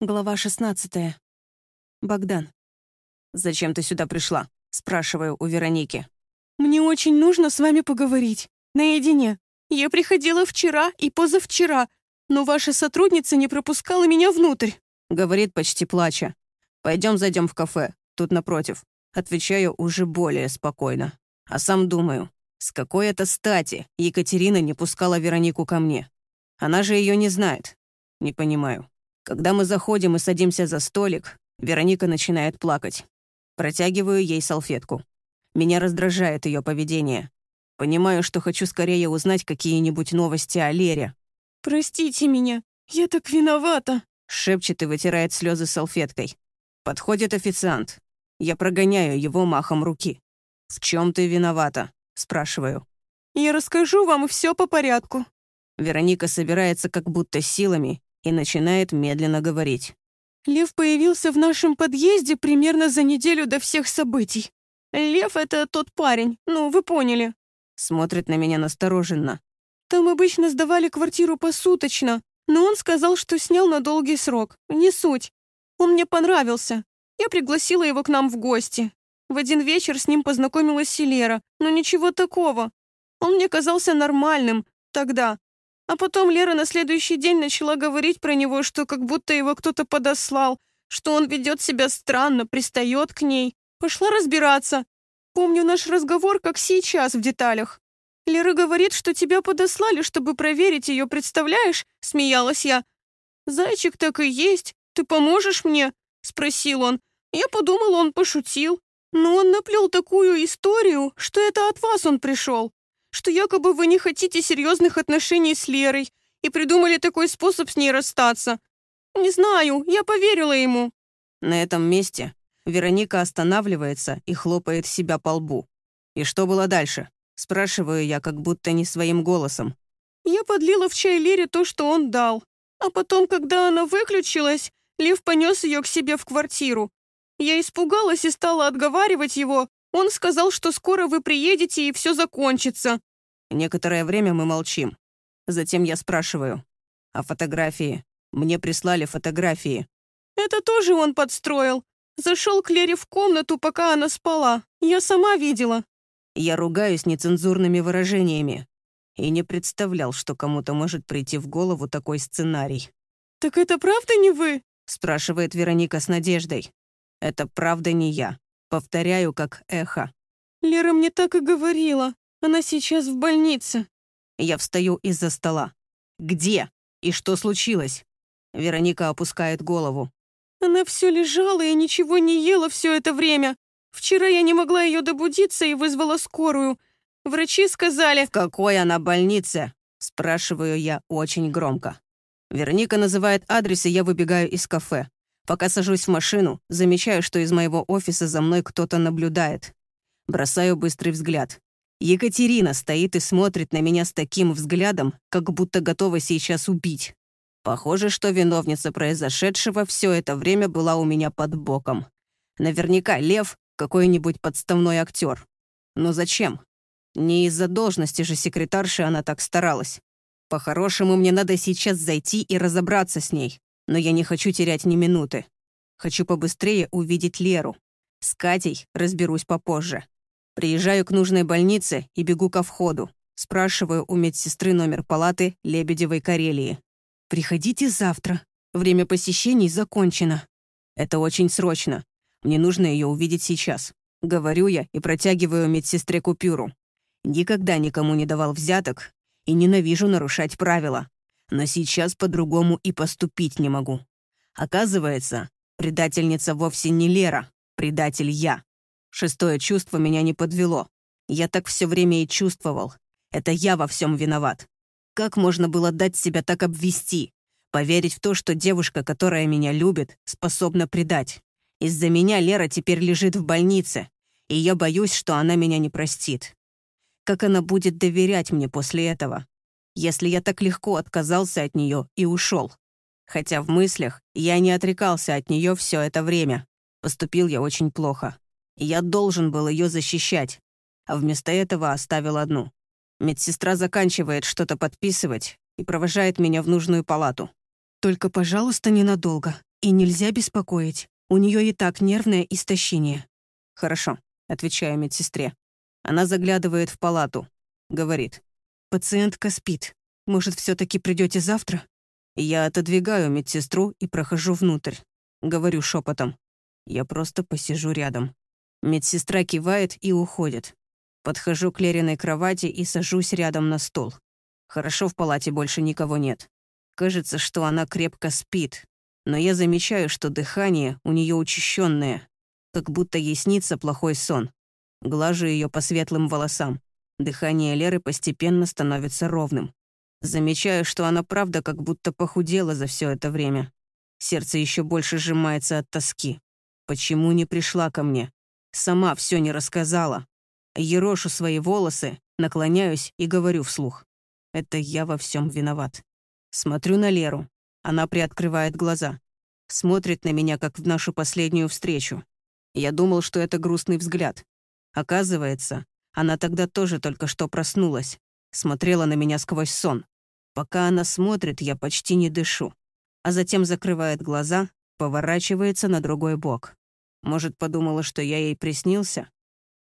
Глава 16. Богдан. «Зачем ты сюда пришла?» — спрашиваю у Вероники. «Мне очень нужно с вами поговорить. Наедине. Я приходила вчера и позавчера, но ваша сотрудница не пропускала меня внутрь». Говорит почти плача. Пойдем зайдем в кафе, тут напротив. Отвечаю уже более спокойно. А сам думаю, с какой это стати Екатерина не пускала Веронику ко мне? Она же ее не знает. Не понимаю. Когда мы заходим и садимся за столик, Вероника начинает плакать. Протягиваю ей салфетку. Меня раздражает ее поведение. Понимаю, что хочу скорее узнать какие-нибудь новости о Лере. «Простите меня, я так виновата», — шепчет и вытирает слезы салфеткой. Подходит официант. Я прогоняю его махом руки. «В чем ты виновата?» — спрашиваю. «Я расскажу вам все по порядку». Вероника собирается как будто силами и начинает медленно говорить. Лев появился в нашем подъезде примерно за неделю до всех событий. Лев — это тот парень, ну, вы поняли. Смотрит на меня настороженно. Там обычно сдавали квартиру посуточно, но он сказал, что снял на долгий срок. Не суть. Он мне понравился. Я пригласила его к нам в гости. В один вечер с ним познакомилась Селера, но ничего такого. Он мне казался нормальным тогда, а потом Лера на следующий день начала говорить про него, что как будто его кто-то подослал, что он ведет себя странно, пристает к ней. Пошла разбираться. Помню наш разговор, как сейчас, в деталях. Лера говорит, что тебя подослали, чтобы проверить ее, представляешь? Смеялась я. «Зайчик так и есть. Ты поможешь мне?» Спросил он. Я подумала, он пошутил. Но он наплел такую историю, что это от вас он пришел что якобы вы не хотите серьезных отношений с Лерой и придумали такой способ с ней расстаться. Не знаю, я поверила ему». На этом месте Вероника останавливается и хлопает себя по лбу. «И что было дальше?» Спрашиваю я, как будто не своим голосом. Я подлила в чай Лере то, что он дал. А потом, когда она выключилась, Лев понес ее к себе в квартиру. Я испугалась и стала отговаривать его, он сказал, что скоро вы приедете и все закончится». Некоторое время мы молчим. Затем я спрашиваю. «А фотографии? Мне прислали фотографии». «Это тоже он подстроил. Зашел к Лере в комнату, пока она спала. Я сама видела». Я ругаюсь нецензурными выражениями. И не представлял, что кому-то может прийти в голову такой сценарий. «Так это правда не вы?» спрашивает Вероника с надеждой. «Это правда не я. Повторяю, как эхо. «Лера мне так и говорила. Она сейчас в больнице». Я встаю из-за стола. «Где? И что случилось?» Вероника опускает голову. «Она все лежала и ничего не ела все это время. Вчера я не могла ее добудиться и вызвала скорую. Врачи сказали...» «В какой она больнице?» Спрашиваю я очень громко. Вероника называет адрес, и я выбегаю из кафе. Пока сажусь в машину, замечаю, что из моего офиса за мной кто-то наблюдает. Бросаю быстрый взгляд. Екатерина стоит и смотрит на меня с таким взглядом, как будто готова сейчас убить. Похоже, что виновница произошедшего все это время была у меня под боком. Наверняка Лев — какой-нибудь подставной актер. Но зачем? Не из-за должности же секретарши она так старалась. По-хорошему, мне надо сейчас зайти и разобраться с ней но я не хочу терять ни минуты. Хочу побыстрее увидеть Леру. С Катей разберусь попозже. Приезжаю к нужной больнице и бегу ко входу. Спрашиваю у медсестры номер палаты Лебедевой Карелии. «Приходите завтра. Время посещений закончено». «Это очень срочно. Мне нужно ее увидеть сейчас». Говорю я и протягиваю медсестре купюру. Никогда никому не давал взяток и ненавижу нарушать правила но сейчас по-другому и поступить не могу. Оказывается, предательница вовсе не Лера, предатель я. Шестое чувство меня не подвело. Я так все время и чувствовал. Это я во всем виноват. Как можно было дать себя так обвести? Поверить в то, что девушка, которая меня любит, способна предать. Из-за меня Лера теперь лежит в больнице, и я боюсь, что она меня не простит. Как она будет доверять мне после этого? Если я так легко отказался от нее и ушел. Хотя в мыслях я не отрекался от нее все это время. Поступил я очень плохо. Я должен был ее защищать, а вместо этого оставил одну. Медсестра заканчивает что-то подписывать и провожает меня в нужную палату. «Только, пожалуйста, ненадолго. И нельзя беспокоить. У нее и так нервное истощение. Хорошо, отвечаю медсестре. Она заглядывает в палату. Говорит. Пациентка спит. Может, все таки придете завтра? Я отодвигаю медсестру и прохожу внутрь. Говорю шепотом. Я просто посижу рядом. Медсестра кивает и уходит. Подхожу к Лериной кровати и сажусь рядом на стол. Хорошо, в палате больше никого нет. Кажется, что она крепко спит, но я замечаю, что дыхание у нее учащенное, как будто ей снится плохой сон. Глажу ее по светлым волосам. Дыхание Леры постепенно становится ровным. Замечаю, что она правда как будто похудела за все это время. Сердце еще больше сжимается от тоски. Почему не пришла ко мне? Сама все не рассказала. Ерошу свои волосы, наклоняюсь и говорю вслух. Это я во всем виноват. Смотрю на Леру. Она приоткрывает глаза. Смотрит на меня, как в нашу последнюю встречу. Я думал, что это грустный взгляд. Оказывается, она тогда тоже только что проснулась. Смотрела на меня сквозь сон. Пока она смотрит, я почти не дышу. А затем закрывает глаза, поворачивается на другой бок. Может, подумала, что я ей приснился?